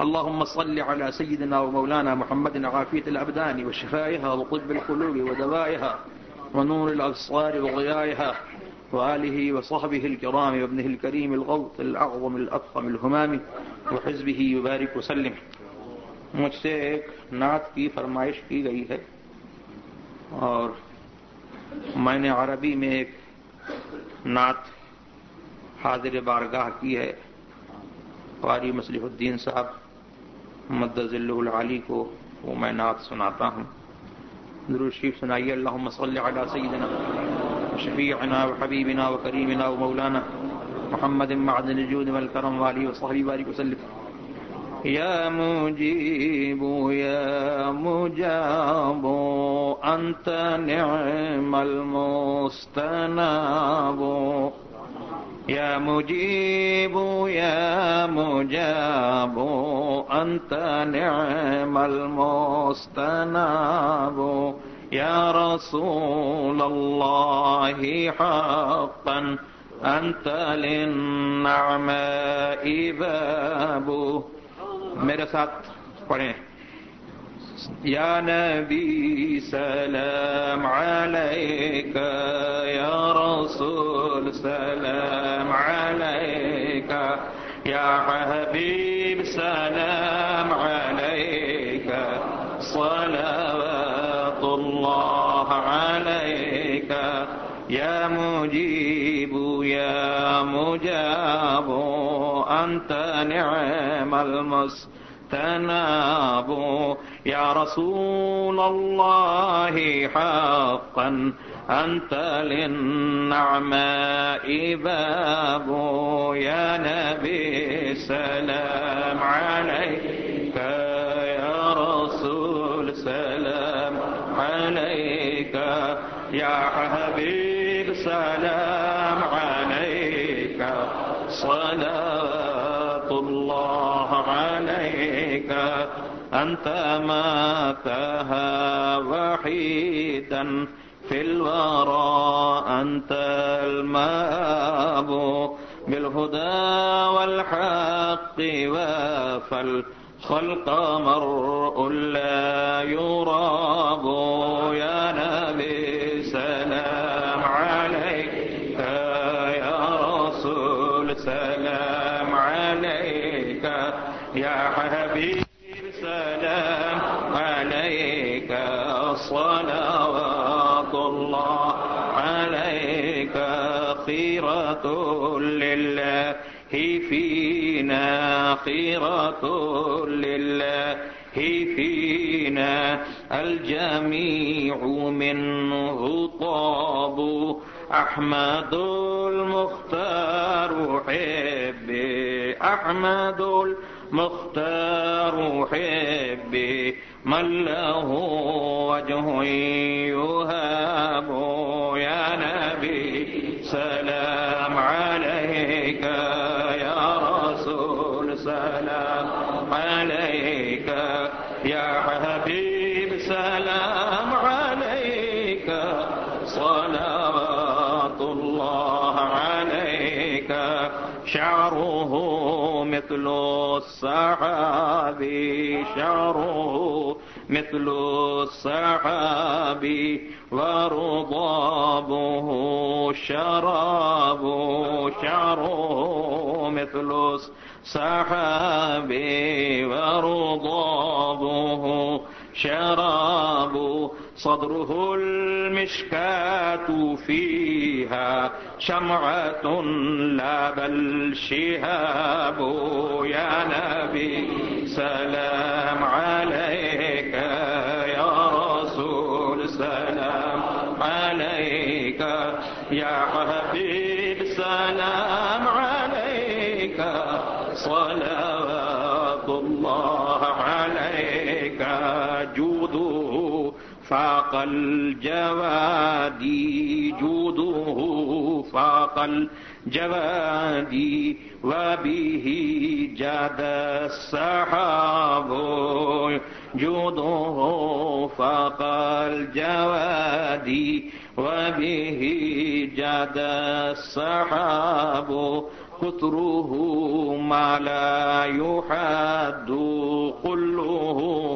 اللهم صل على سيدنا ومولانا محمد عافية الأبدان وشفائها وطب القلوب ودوائها ونور الأبصار وضيائها وآله وصحبه الكرام وابنه الكريم الغوث الأعظم الأفخم الهمام وحزبه يبارك وسلم. مجھ سے ایک نعت کی فرمائش کی گئی ہے اور میں نے عربی میں ایک نعت حاضر بارگاہ کی ہے، قاری مسلح الدین صاحب مدض اللہ العلی کو وہ میں نعت سناتا ہوں۔ ضرور شریف سنائیے۔ اللہ صلی علی سیدنا شفیعنا و حبیبنا و کریمنا و مولانا محمد معدن الجود والکرم والی و صحبی بارک وسلم۔ یا مجیب یا مجاب، انت نعم المستناب۔ يا مجيب، يا مجاب، أنت نعم المستناب. يا رسول الله حقا، أنت للنعماء باب میرے ساتھ پڑھیں. يا نبي، سلام عليك. يا رسول، سلام يا حبيب، سلام عليك. صلوات الله عليك. يا مجيب، يا مجاب. أنت نعم المستناب. تنابوا يا رسول الله حقا، أنت للنعماء باب، يا نبي سلام عليك، يا رسول سلام عليك، يا حبيب سلام عليك صلاة الله عليك. أنت ماتها وحيدا في الورى أنت الماب بالهدى والحق وفالخلق مرء لا يرى. صلوات الله عليك خيرة لله فينا خيرة لله فينا الجميع منه طاب أحمد المختار حبي أحمد المختار حبي من له وجه يهاب. يا نبي سلام عليك يا رسول. سلام عليك يا شعره مثل السحاب شعره مثل السحاب ورضابه شراب شعره مثل السحاب ورضابه شراب صدره المشكاة فيها شمعة لا بل شهاب يا نبي سلام عليك يا رسول، سلام عليك يا حبيب، سلام عليك. صلوات فاق الجواد جوده، فاق الجواد وبه جاد السحاب جوده، فاق الجواد وبه جاد السحاب قطره ما لا يحد قله.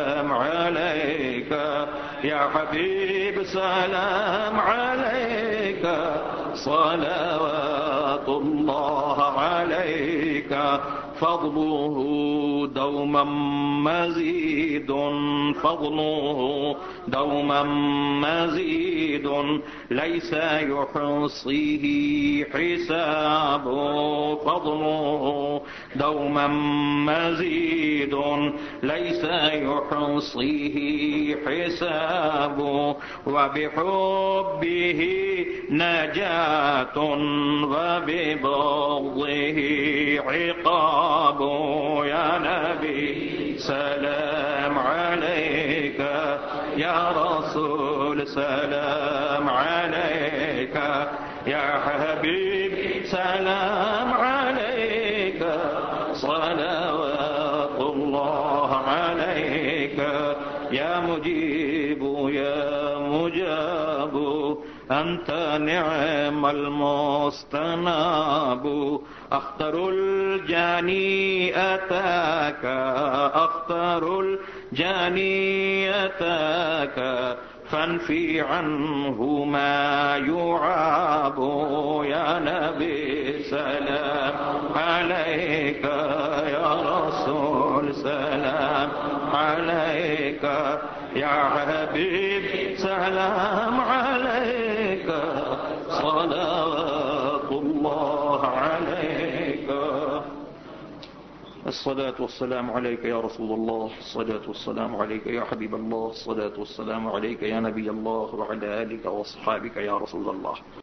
عليك. يا حبيب سلام عليك. صلوات الله عليك. فضله دوما مزيد، فضله دوما مزيد. ليس يحصيه حساب، فضله دوما مزيد. ليس يحصيه حساب، وبحبه نجاة، وببغضه عقاب. يا نبي، سلام عليك يا رسول، سلام عليك يا حبيب، سلام عليك، صلوات الله عليك يا مجيب، يا مجاب، أنت نعم المستناب. أخطر الجاني أتاك، أخطر الجاني أتاك، فانفي عنه ما يعاب، يا نبي سلام، عليك يا رسول سلام، عليك يا حبيب سلام، عليك صلوات الصلاة والسلام عليك يا رسول الله، الصلاة والسلام عليك يا حبيب الله، الصلاة والسلام عليك يا نبي الله، وعلى آلك وأصحابك يا رسول الله.